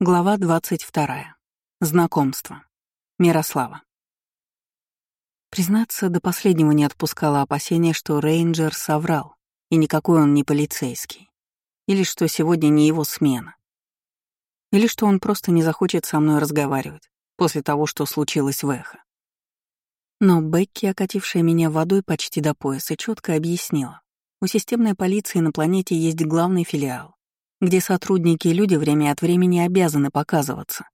Глава 22. Знакомство. Мирослава. Признаться, до последнего не отпускала опасения, что рейнджер соврал, и никакой он не полицейский. Или что сегодня не его смена. Или что он просто не захочет со мной разговаривать после того, что случилось в Эхо. Но Бекки, окатившая меня водой почти до пояса, четко объяснила. У системной полиции на планете есть главный филиал, где сотрудники и люди время от времени обязаны показываться.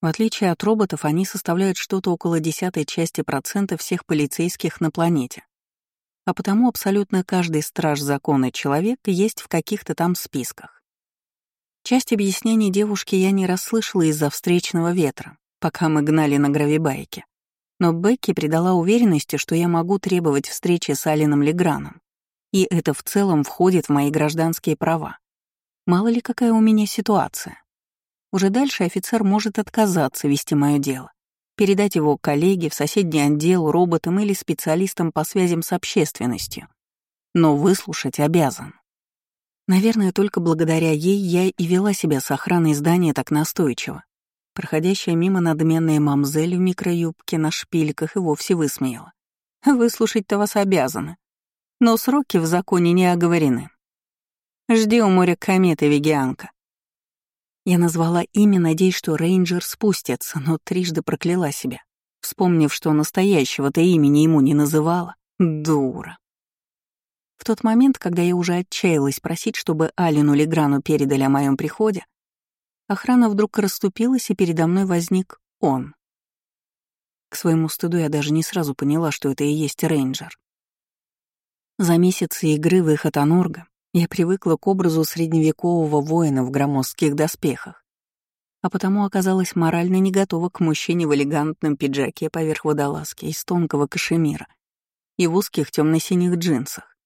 В отличие от роботов, они составляют что-то около десятой части процента всех полицейских на планете. А потому абсолютно каждый страж закона человек есть в каких-то там списках. Часть объяснений девушки я не расслышала из-за встречного ветра, пока мы гнали на гравибайке. Но Бекки придала уверенности, что я могу требовать встречи с Алином Леграном. И это в целом входит в мои гражданские права. Мало ли какая у меня ситуация. Уже дальше офицер может отказаться вести мое дело, передать его коллеге в соседний отдел, роботам или специалистам по связям с общественностью. Но выслушать обязан. Наверное, только благодаря ей я и вела себя с охраной здания так настойчиво. Проходящая мимо надменная мамзель в микроюбке на шпильках и вовсе высмеяла. Выслушать-то вас обязаны. Но сроки в законе не оговорены. Жди у моря кометы, вегианка. Я назвала имя, надеясь, что рейнджер спустится, но трижды прокляла себя, вспомнив, что настоящего-то имени ему не называла. Дура. В тот момент, когда я уже отчаялась просить, чтобы Алину Леграну передали о моем приходе, охрана вдруг расступилась, и передо мной возник он. К своему стыду я даже не сразу поняла, что это и есть рейнджер. За месяцы игры в их Атанорга я привыкла к образу средневекового воина в громоздких доспехах, а потому оказалась морально не готова к мужчине в элегантном пиджаке поверх водолазки из тонкого кашемира и в узких темно-синих джинсах.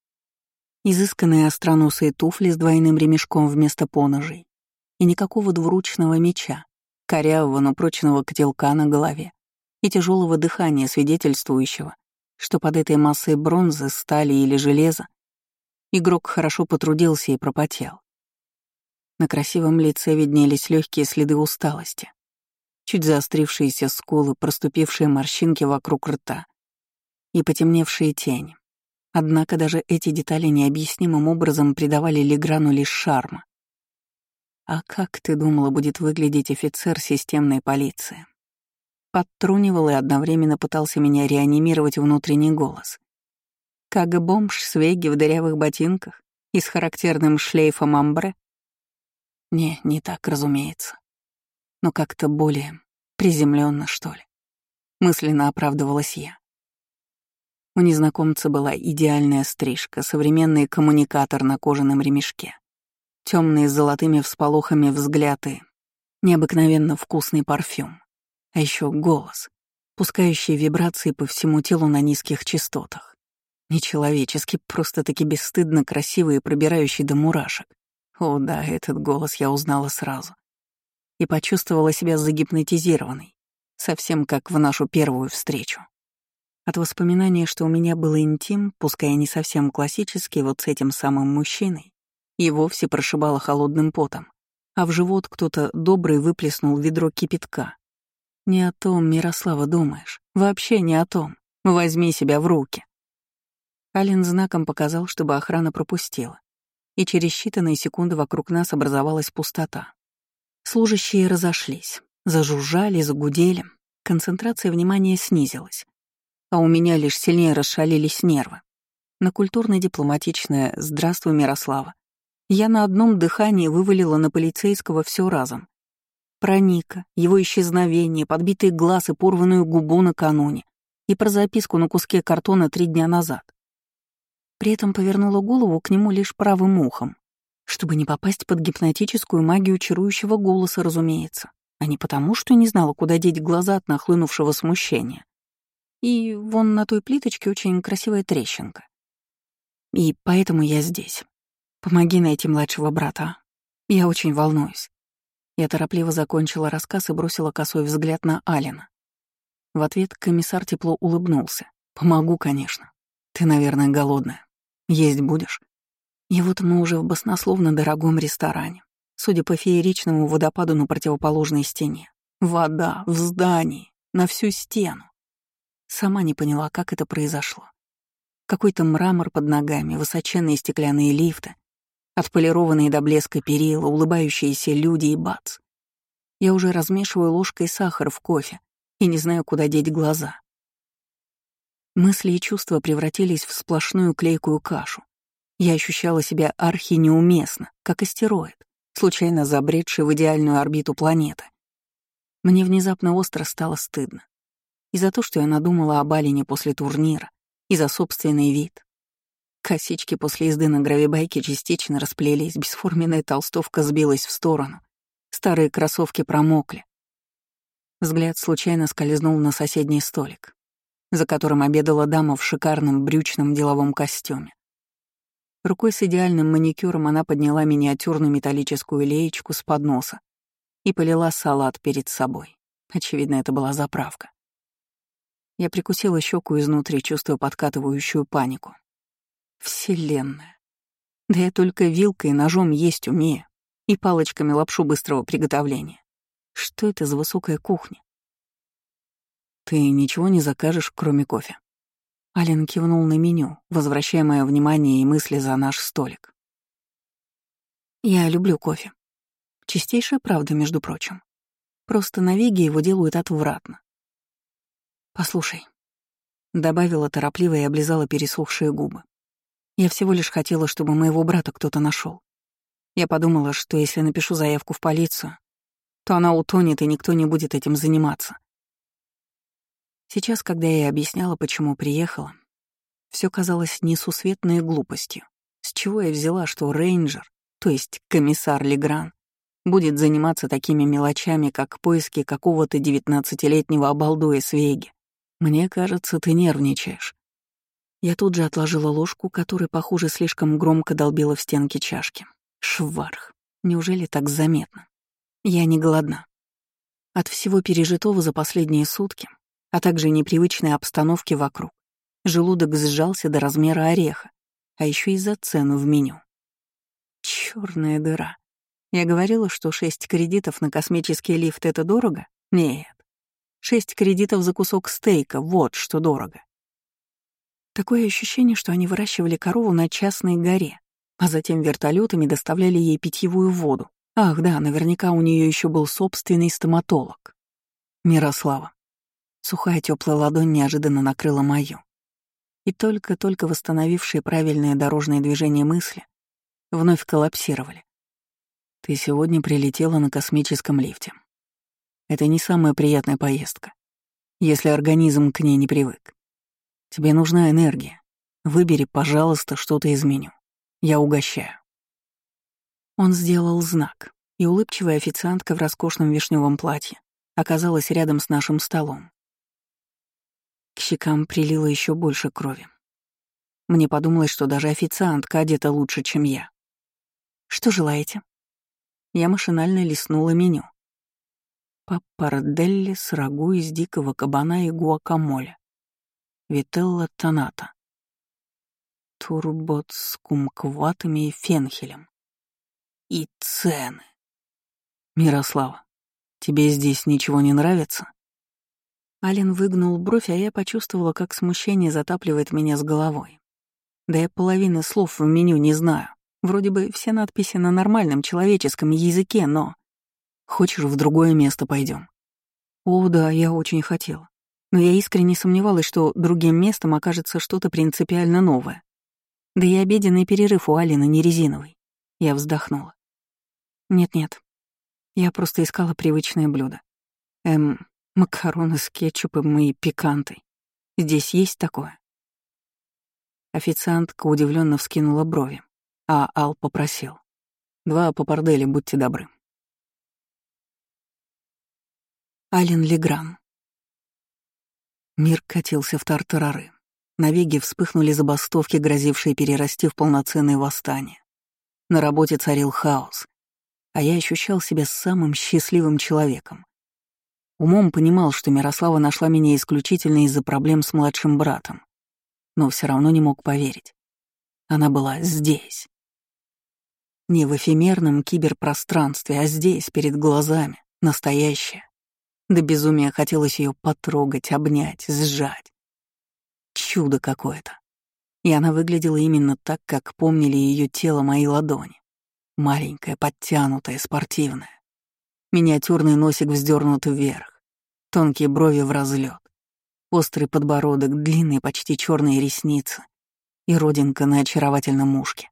Изысканные остроносые туфли с двойным ремешком вместо поножей и никакого двуручного меча, корявого, но прочного котелка на голове и тяжелого дыхания, свидетельствующего, что под этой массой бронзы, стали или железа Игрок хорошо потрудился и пропотел. На красивом лице виднелись легкие следы усталости. Чуть заострившиеся скулы, проступившие морщинки вокруг рта и потемневшие тени. Однако даже эти детали необъяснимым образом придавали Леграну лишь шарма. А как ты думала, будет выглядеть офицер системной полиции? Подтрунивал и одновременно пытался меня реанимировать внутренний голос. Как бомж с веги в дырявых ботинках и с характерным шлейфом амбре? Не, не так, разумеется. Но как-то более приземленно, что ли. Мысленно оправдывалась я. У незнакомца была идеальная стрижка, современный коммуникатор на кожаном ремешке, темные с золотыми всполохами взгляды, необыкновенно вкусный парфюм, а еще голос, пускающий вибрации по всему телу на низких частотах. Нечеловечески, просто-таки бесстыдно красивый и пробирающий до мурашек. О да, этот голос я узнала сразу. И почувствовала себя загипнотизированной, совсем как в нашу первую встречу. От воспоминания, что у меня был интим, пускай не совсем классический, вот с этим самым мужчиной, и вовсе прошибало холодным потом, а в живот кто-то добрый выплеснул ведро кипятка. Не о том, Мирослава, думаешь. Вообще не о том. Возьми себя в руки. Ален знаком показал, чтобы охрана пропустила, и через считанные секунды вокруг нас образовалась пустота. Служащие разошлись, зажужжали, загудели, концентрация внимания снизилась, а у меня лишь сильнее расшалились нервы. На культурно-дипломатичное «Здравствуй, Мирослава» я на одном дыхании вывалила на полицейского все разом. Про Ника, его исчезновение, подбитый глаз и порванную губу накануне, и про записку на куске картона три дня назад. При этом повернула голову к нему лишь правым ухом, чтобы не попасть под гипнотическую магию чарующего голоса, разумеется, а не потому, что не знала, куда деть глаза от нахлынувшего смущения. И вон на той плиточке очень красивая трещинка. И поэтому я здесь. Помоги найти младшего брата. Я очень волнуюсь. Я торопливо закончила рассказ и бросила косой взгляд на Алина. В ответ комиссар тепло улыбнулся. «Помогу, конечно. Ты, наверное, голодная». Есть будешь? И вот мы уже в баснословно дорогом ресторане, судя по фееричному водопаду на противоположной стене. Вода в здании, на всю стену. Сама не поняла, как это произошло. Какой-то мрамор под ногами, высоченные стеклянные лифты, отполированные до блеска перила, улыбающиеся люди и бац. Я уже размешиваю ложкой сахар в кофе и не знаю, куда деть глаза. Мысли и чувства превратились в сплошную клейкую кашу. Я ощущала себя архи неуместно, как астероид, случайно забредший в идеальную орбиту планеты. Мне внезапно остро стало стыдно. И за то, что я надумала об Алине после турнира, и за собственный вид. Косички после езды на гравибайке частично расплелись, бесформенная толстовка сбилась в сторону, старые кроссовки промокли. Взгляд случайно скользнул на соседний столик, за которым обедала дама в шикарном брючном деловом костюме. Рукой с идеальным маникюром она подняла миниатюрную металлическую леечку с подноса и полила салат перед собой. Очевидно, это была заправка. Я прикусила щеку изнутри, чувствуя подкатывающую панику. Вселенная. Да я только вилкой и ножом есть умею, и палочками лапшу быстрого приготовления. Что это за высокая кухня? Ты ничего не закажешь, кроме кофе? Ален кивнул на меню, возвращая мое внимание и мысли за наш столик. Я люблю кофе. Чистейшая правда, между прочим. Просто на Веге его делают отвратно. «Послушай», — добавила торопливо и облизала пересохшие губы. «Я всего лишь хотела, чтобы моего брата кто-то нашел. Я подумала, что если напишу заявку в полицию, то она утонет, и никто не будет этим заниматься. Сейчас, когда я объясняла, почему приехала, все казалось несусветной глупостью. С чего я взяла, что рейнджер, то есть комиссар Легран, будет заниматься такими мелочами, как поиски какого-то девятнадцатилетнего обалдуя с. Мне кажется, ты нервничаешь. Я тут же отложила ложку, которой, похоже, слишком громко долбила в стенки чашки. Шварх. Неужели так заметно? Я не голодна. От всего пережитого за последние сутки, а также непривычной обстановки вокруг, желудок сжался до размера ореха, а еще из-за цену в меню. Черная дыра. Я говорила, что шесть кредитов на космический лифт — это дорого? Нет. Шесть кредитов за кусок стейка — вот что дорого. Такое ощущение, что они выращивали корову на частной горе, а затем вертолетами доставляли ей питьевую воду. Ах да, наверняка у нее еще был собственный стоматолог. Мирослава. Сухая теплая ладонь неожиданно накрыла мою. И только-только восстановившие правильное дорожное движение мысли вновь коллапсировали. Ты сегодня прилетела на космическом лифте. Это не самая приятная поездка, если организм к ней не привык. Тебе нужна энергия. Выбери, пожалуйста, что-то из меню. Я угощаю. Он сделал знак, и улыбчивая официантка в роскошном вишневом платье оказалась рядом с нашим столом. К щекам прилило еще больше крови. Мне подумалось, что даже официантка одета лучше, чем я. «Что желаете?» Я машинально листнула меню. Паппарделли с рагу из дикого кабана и гуакамоле. Вителла тоната. Турбот с кумкватами и фенхелем. И цены. Мирослава, тебе здесь ничего не нравится? Ален выгнул бровь, а я почувствовала, как смущение затапливает меня с головой. Да я половины слов в меню не знаю. Вроде бы все надписи на нормальном человеческом языке, но... Хочешь, в другое место пойдем? О, да, я очень хотела. Но я искренне сомневалась, что другим местом окажется что-то принципиально новое. Да и обеденный перерыв у Алины не резиновый. Я вздохнула. Нет-нет, я просто искала привычное блюдо. Эм, макароны с кетчупом и пикантой. Здесь есть такое? Официантка удивленно вскинула брови а Ал попросил. «Два папардели, будьте добры». Ален Легран. Мир катился в тартарары. На Веге вспыхнули забастовки, грозившие перерасти в полноценное восстание. На работе царил хаос, а я ощущал себя самым счастливым человеком. Умом понимал, что Мирослава нашла меня исключительно из-за проблем с младшим братом, но все равно не мог поверить. Она была здесь. Не в эфемерном киберпространстве, а здесь, перед глазами, настоящее. До безумия хотелось ее потрогать, обнять, сжать. Чудо какое-то. И она выглядела именно так, как помнили ее тело мои ладони. Маленькая, подтянутая, спортивная. Миниатюрный носик вздернут вверх, тонкие брови в разлет, острый подбородок, длинные почти черные ресницы и родинка на очаровательном ушке.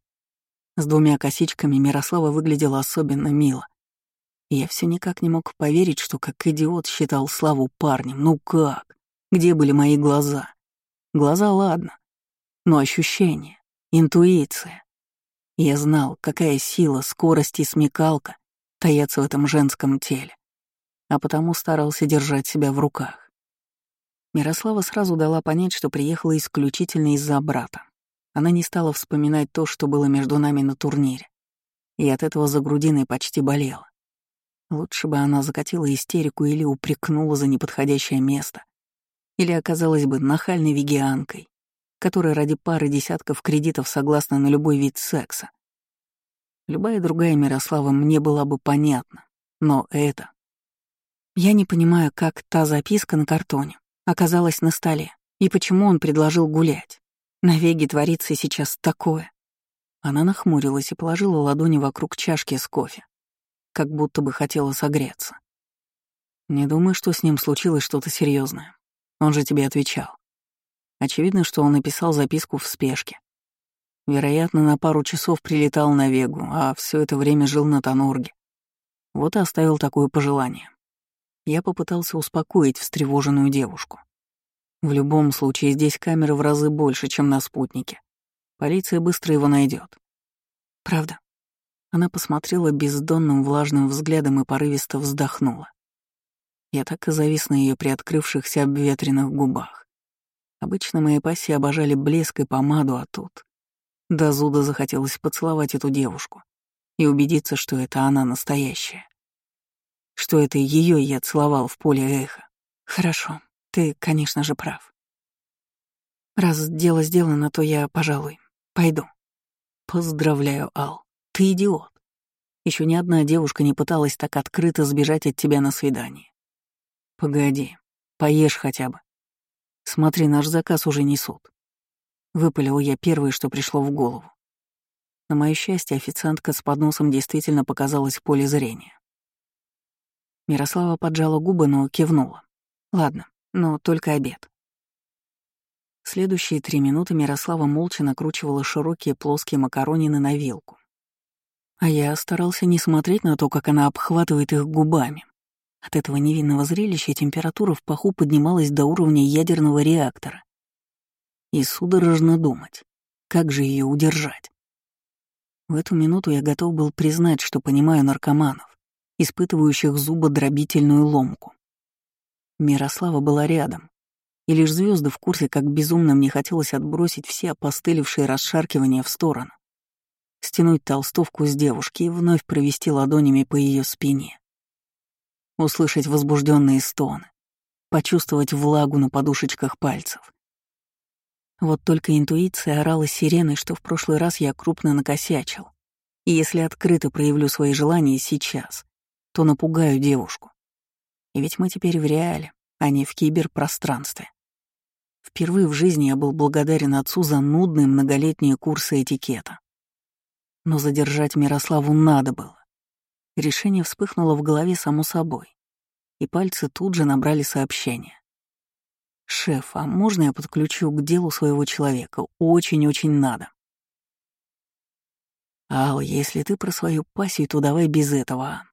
С двумя косичками Мирослава выглядела особенно мило. Я все никак не мог поверить, что как идиот считал Славу парнем. Ну как? Где были мои глаза? Глаза, ладно. Но ощущения, интуиция. Я знал, какая сила, скорость и смекалка таятся в этом женском теле, а потому старался держать себя в руках. Мирослава сразу дала понять, что приехала исключительно из-за брата. Она не стала вспоминать то, что было между нами на турнире, и от этого за грудиной почти болела. Лучше бы она закатила истерику или упрекнула за неподходящее место, или оказалась бы нахальной вегианкой, которая ради пары десятков кредитов согласна на любой вид секса. Любая другая Мирослава мне была бы понятна, но это... Я не понимаю, как та записка на картоне оказалась на столе, и почему он предложил гулять. На Веге творится сейчас такое. Она нахмурилась и положила ладони вокруг чашки с кофе, как будто бы хотела согреться. Не думаю, что с ним случилось что-то серьезное. Он же тебе отвечал. Очевидно, что он написал записку в спешке. Вероятно, на пару часов прилетал на Вегу, а все это время жил на Тонорге. Вот и оставил такое пожелание. Я попытался успокоить встревоженную девушку. В любом случае, здесь камеры в разы больше, чем на спутнике. Полиция быстро его найдет. Правда. Она посмотрела бездонным влажным взглядом и порывисто вздохнула. Я так и завис на ее приоткрывшихся обветренных губах. Обычно мои пассии обожали блеск и помаду, а тут... До зуда захотелось поцеловать эту девушку и убедиться, что это она настоящая. Что это ее я целовал в поле эха. Хорошо, ты, конечно же, прав. Раз дело сделано, то я, пожалуй, пойду. Поздравляю, Ал. Ты идиот. Еще ни одна девушка не пыталась так открыто сбежать от тебя на свидание. Погоди, поешь хотя бы. Смотри, наш заказ уже несут. Выпалил я первое, что пришло в голову. На мое счастье, официантка с подносом действительно показалась в поле зрения. Мирослава поджала губы, но кивнула. Ладно, но только обед. Следующие три минуты Мирослава молча накручивала широкие плоские макаронины на вилку. А я старался не смотреть на то, как она обхватывает их губами. От этого невинного зрелища температура в паху поднималась до уровня ядерного реактора. И судорожно думать, как же ее удержать. В эту минуту я готов был признать, что понимаю наркоманов, испытывающих зубодробительную ломку. Мирослава была рядом, и лишь звезды в курсе, как безумно мне хотелось отбросить все опостылевшие расшаркивания в сторону, стянуть толстовку с девушки и вновь провести ладонями по ее спине. Услышать возбужденные стоны, почувствовать влагу на подушечках пальцев. Вот только интуиция орала сиреной, что в прошлый раз я крупно накосячил. И если открыто проявлю свои желания сейчас, то напугаю девушку. И ведь мы теперь в реале, а не в киберпространстве. Впервые в жизни я был благодарен отцу за нудные многолетние курсы этикета. Но задержать Мирославу надо было. Решение вспыхнуло в голове само собой, и пальцы тут же набрали сообщение. «Шеф, а можно я подключу к делу своего человека? Очень-очень надо». «Ал, если ты про свою пассию, то давай без этого, а?»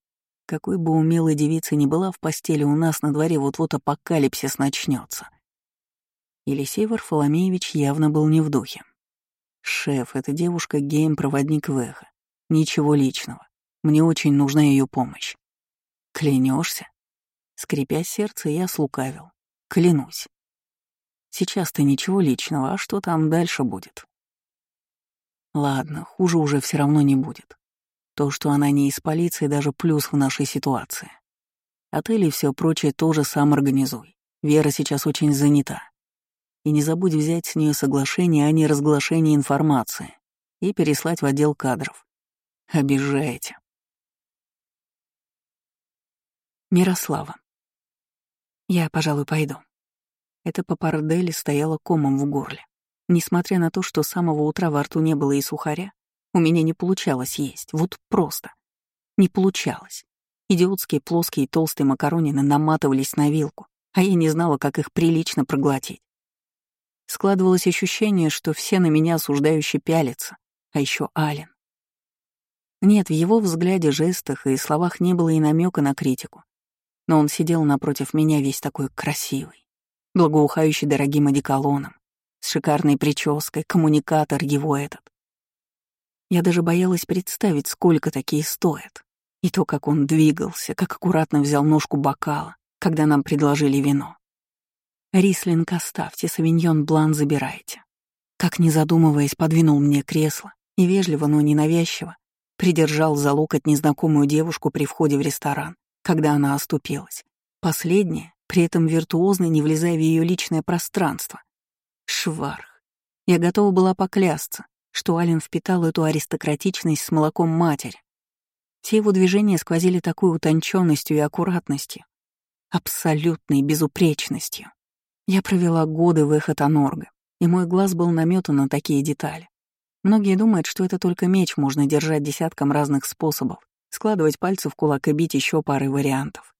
Какой бы умелой девица ни была в постели, у нас на дворе вот-вот апокалипсис начнется. Елисей Варфоломеевич явно был не в духе. «Шеф, эта девушка гейм-проводник в эхо. Ничего личного. Мне очень нужна ее помощь». Клянешься? Скрипя сердце, я слукавил. Клянусь. Сейчас-то ничего личного, а что там дальше будет? Ладно, хуже уже все равно не будет. То, что она не из полиции, даже плюс в нашей ситуации. Отели и все прочее тоже сам организуй. Вера сейчас очень занята. И не забудь взять с нее соглашение о неразглашении информации и переслать в отдел кадров. Обижаете. Мирослава. Я, пожалуй, пойду. Это папардели стояла комом в горле. Несмотря на то, что с самого утра во рту не было и сухаря, у меня не получалось есть, вот просто. Не получалось. Идиотские плоские толстые макаронины наматывались на вилку, а я не знала, как их прилично проглотить. Складывалось ощущение, что все на меня осуждающе пялятся, а еще Ален. Нет, в его взгляде, жестах и словах не было и намека на критику. Но он сидел напротив меня весь такой красивый, благоухающий дорогим одеколоном, с шикарной прической, коммуникатор его этот. Я даже боялась представить, сколько такие стоят. И то, как он двигался, как аккуратно взял ножку бокала, когда нам предложили вино. «Рислинг оставьте, савиньон блан забирайте». Как не задумываясь, подвинул мне кресло и вежливо, но ненавязчиво придержал за локоть незнакомую девушку при входе в ресторан, когда она оступилась. Последняя, при этом виртуозно не влезая в ее личное пространство. Шварх. Я готова была поклясться, что Ален впитал эту аристократичность с молоком матери. Все его движения сквозили такой утонченностью и аккуратностью, абсолютной безупречностью. Я провела годы в Эхотонорга, и мой глаз был наметан на такие детали. Многие думают, что это только меч можно держать десятком разных способов, складывать пальцы в кулак и бить еще парой вариантов.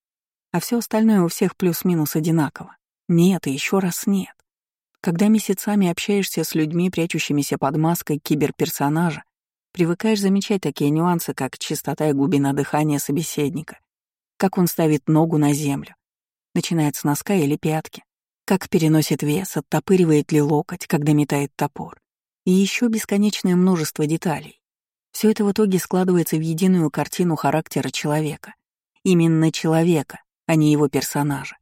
А все остальное у всех плюс-минус одинаково. Нет и еще раз нет. Когда месяцами общаешься с людьми, прячущимися под маской киберперсонажа, привыкаешь замечать такие нюансы, как чистота и глубина дыхания собеседника, как он ставит ногу на землю, начинает с носка или пятки, как переносит вес, оттопыривает ли локоть, когда метает топор. И еще бесконечное множество деталей. Все это в итоге складывается в единую картину характера человека. Именно человека, а не его персонажа.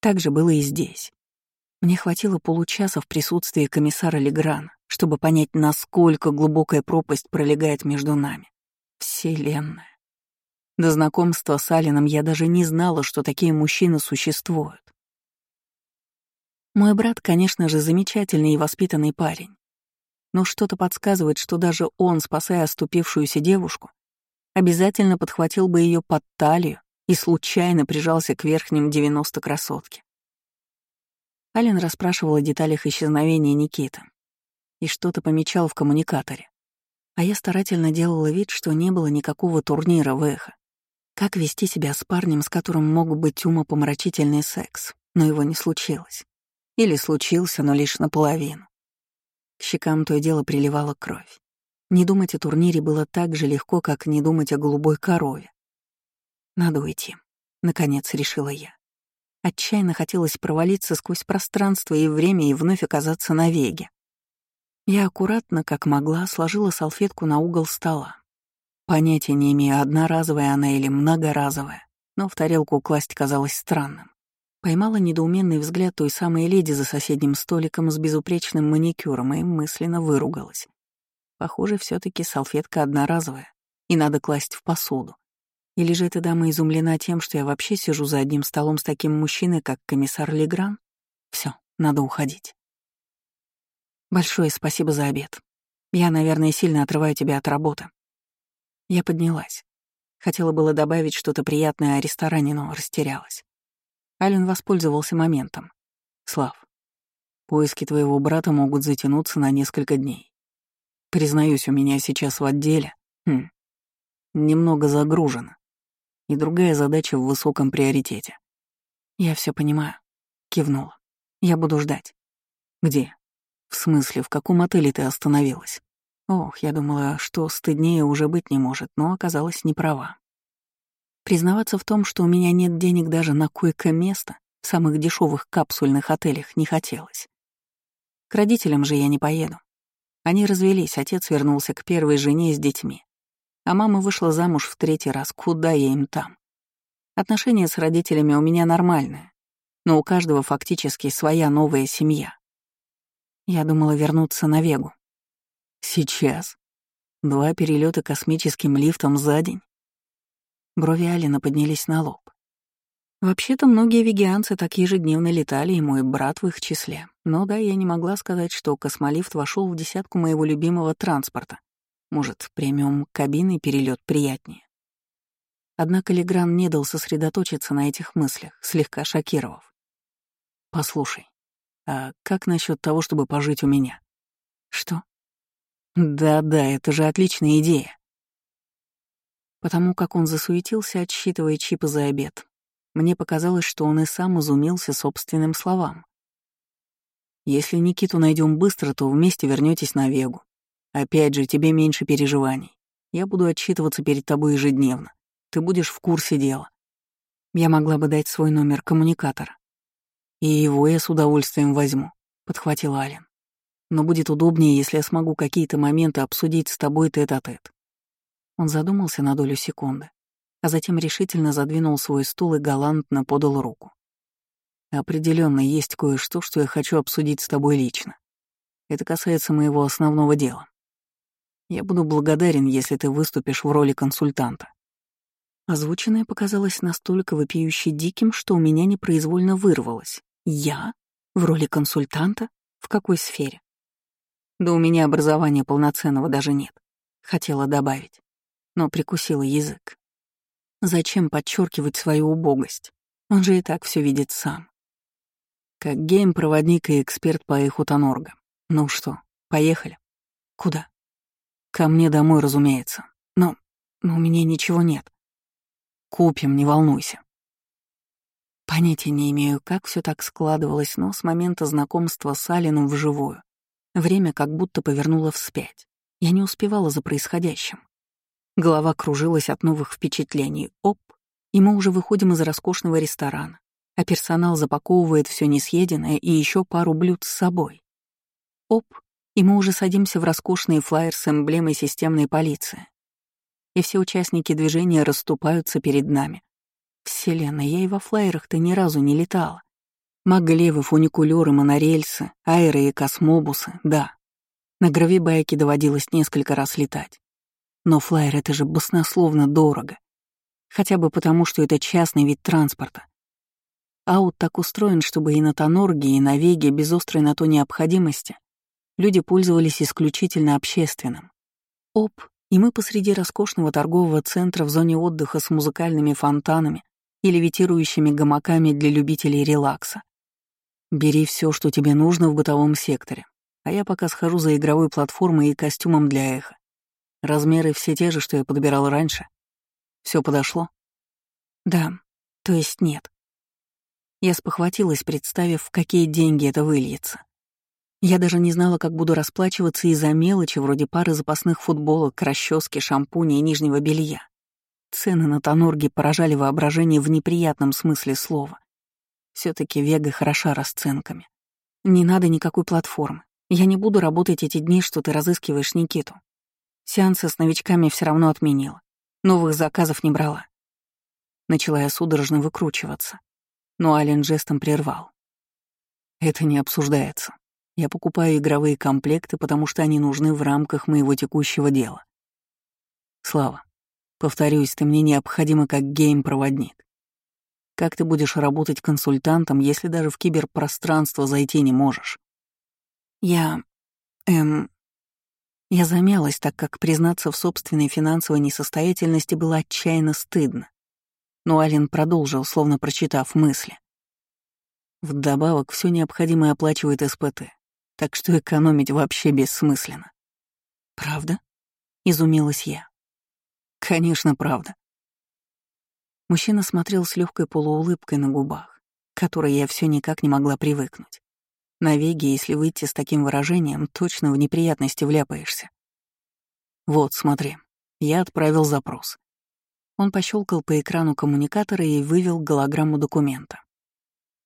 Так же было и здесь. Мне хватило получаса в присутствии комиссара Леграна, чтобы понять, насколько глубокая пропасть пролегает между нами. Вселенная. До знакомства с Алином я даже не знала, что такие мужчины существуют. Мой брат, конечно же, замечательный и воспитанный парень. Но что-то подсказывает, что даже он, спасая оступившуюся девушку, обязательно подхватил бы ее под талию и случайно прижался к верхним 90 красотке. Ален расспрашивал о деталях исчезновения Никиты и что-то помечал в коммуникаторе. А я старательно делала вид, что не было никакого турнира в эхо. Как вести себя с парнем, с которым мог быть умопомрачительный секс, но его не случилось. Или случился, но лишь наполовину. К щекам то и дело приливала кровь. Не думать о турнире было так же легко, как не думать о голубой корове. Надо уйти, наконец решила я. Отчаянно хотелось провалиться сквозь пространство и время и вновь оказаться на веге. Я аккуратно, как могла, сложила салфетку на угол стола. Понятия не имея, одноразовая она или многоразовая, но в тарелку класть казалось странным. Поймала недоуменный взгляд той самой леди за соседним столиком с безупречным маникюром и мысленно выругалась. Похоже, все таки салфетка одноразовая, и надо класть в посуду. Или же эта дама изумлена тем, что я вообще сижу за одним столом с таким мужчиной, как комиссар Легран? Все, надо уходить. Большое спасибо за обед. Я, наверное, сильно отрываю тебя от работы. Я поднялась. Хотела было добавить что-то приятное о ресторане, но растерялась. Ален воспользовался моментом. «Слав, поиски твоего брата могут затянуться на несколько дней. Признаюсь, у меня сейчас в отделе хм, немного загружено. И другая задача в высоком приоритете. Я все понимаю. Кивнула. Я буду ждать. Где? В смысле, в каком отеле ты остановилась? Ох, я думала, что стыднее уже быть не может, но оказалась не права. Признаваться в том, что у меня нет денег даже на койко-место в самых дешевых капсульных отелях, не хотелось. К родителям же я не поеду. Они развелись, отец вернулся к первой жене с детьми. А мама вышла замуж в третий раз, куда я им там? Отношения с родителями у меня нормальные, но у каждого фактически своя новая семья. Я думала вернуться на Вегу. Сейчас. Два перелета космическим лифтом за день. Брови Алина поднялись на лоб. Вообще-то многие вегианцы так ежедневно летали, и мой брат в их числе. Но да, я не могла сказать, что космолифт вошел в десятку моего любимого транспорта. Может, премиум кабины перелет приятнее. Однако Легран не дал сосредоточиться на этих мыслях, слегка шокировав. «Послушай, а как насчет того, чтобы пожить у меня?» «Что?» «Да-да, это же отличная идея». Потому как он засуетился, отсчитывая чипы за обед, мне показалось, что он и сам изумился собственным словам. «Если Никиту найдем быстро, то вместе вернетесь на Вегу. Опять же, тебе меньше переживаний. Я буду отчитываться перед тобой ежедневно. Ты будешь в курсе дела. Я могла бы дать свой номер коммуникатора. И его я с удовольствием возьму, — подхватил Ален. Но будет удобнее, если я смогу какие-то моменты обсудить с тобой тет-а-тет. -тет. Он задумался на долю секунды, а затем решительно задвинул свой стул и галантно подал руку. Определенно есть кое-что, что я хочу обсудить с тобой лично. Это касается моего основного дела. Я буду благодарен, если ты выступишь в роли консультанта». Озвученное показалось настолько вопиюще диким, что у меня непроизвольно вырвалось. «Я? В роли консультанта? В какой сфере?» «Да у меня образования полноценного даже нет», — хотела добавить, но прикусила язык. Зачем подчеркивать свою убогость? Он же и так все видит сам. Как гейм-проводник и эксперт по эхутонорга. Ну что, поехали? Куда? Ко мне домой, разумеется. Но, но у меня ничего нет. Купим, не волнуйся. Понятия не имею, как все так складывалось, но с момента знакомства с Алином вживую время как будто повернуло вспять. Я не успевала за происходящим. Голова кружилась от новых впечатлений. Оп, и мы уже выходим из роскошного ресторана, а персонал запаковывает все несъеденное и еще пару блюд с собой. Оп, и мы уже садимся в роскошный флайер с эмблемой системной полиции. И все участники движения расступаются перед нами. Вселенная, я и во флайерах-то ни разу не летала. Маглевы, фуникулеры, монорельсы, аэро и космобусы, да. На гравибайке доводилось несколько раз летать. Но флайер — это же баснословно дорого. Хотя бы потому, что это частный вид транспорта. Аут так устроен, чтобы и на Тонорге, и на Веге без острой на то необходимости люди пользовались исключительно общественным. Оп, и мы посреди роскошного торгового центра в зоне отдыха с музыкальными фонтанами и левитирующими гамаками для любителей релакса. Бери все, что тебе нужно в бытовом секторе, а я пока схожу за игровой платформой и костюмом для эхо. Размеры все те же, что я подбирал раньше. Все подошло? Да, то есть нет. Я спохватилась, представив, в какие деньги это выльется. Я даже не знала, как буду расплачиваться из-за мелочи вроде пары запасных футболок, расчески, шампуня и нижнего белья. Цены на Тонорге поражали воображение в неприятном смысле слова. все таки Вега хороша расценками. Не надо никакой платформы. Я не буду работать эти дни, что ты разыскиваешь Никиту. Сеансы с новичками все равно отменила. Новых заказов не брала. Начала я судорожно выкручиваться. Но Ален жестом прервал. Это не обсуждается. Я покупаю игровые комплекты, потому что они нужны в рамках моего текущего дела. Слава, повторюсь, ты мне необходима как гейм-проводник. Как ты будешь работать консультантом, если даже в киберпространство зайти не можешь? Я... эм... Я замялась, так как признаться в собственной финансовой несостоятельности было отчаянно стыдно. Но Ален продолжил, словно прочитав мысли. Вдобавок, все необходимое оплачивает СПТ так что экономить вообще бессмысленно. «Правда?» — изумилась я. «Конечно, правда». Мужчина смотрел с легкой полуулыбкой на губах, к которой я все никак не могла привыкнуть. На веге, если выйти с таким выражением, точно в неприятности вляпаешься. «Вот, смотри, я отправил запрос». Он пощелкал по экрану коммуникатора и вывел голограмму документа.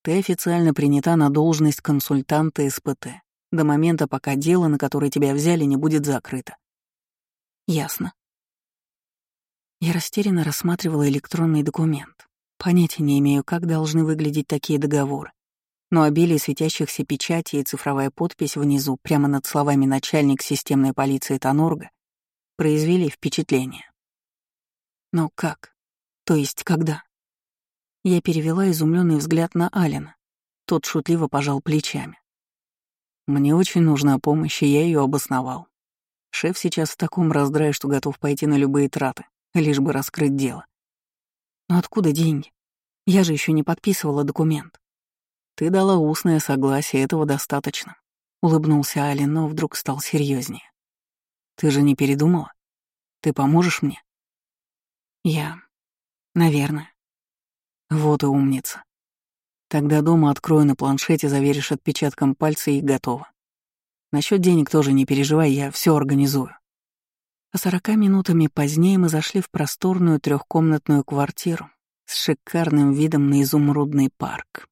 Ты официально принята на должность консультанта СПТ до момента, пока дело, на которое тебя взяли, не будет закрыто. Ясно. Я растерянно рассматривала электронный документ. Понятия не имею, как должны выглядеть такие договоры. Но обилие светящихся печатей и цифровая подпись внизу, прямо над словами «начальник системной полиции Тонорга», произвели впечатление. Но как? То есть когда? Я перевела изумленный взгляд на Алина. Тот шутливо пожал плечами. Мне очень нужна помощь, и я ее обосновал. Шеф сейчас в таком раздрае, что готов пойти на любые траты, лишь бы раскрыть дело. Но откуда деньги? Я же еще не подписывала документ. Ты дала устное согласие, этого достаточно. Улыбнулся Али, но вдруг стал серьезнее. Ты же не передумала? Ты поможешь мне? Я... Наверное. Вот и умница. Тогда дома открою на планшете, заверишь отпечатком пальца и готово. Насчет денег тоже не переживай, я все организую. А сорока минутами позднее мы зашли в просторную трехкомнатную квартиру с шикарным видом на изумрудный парк.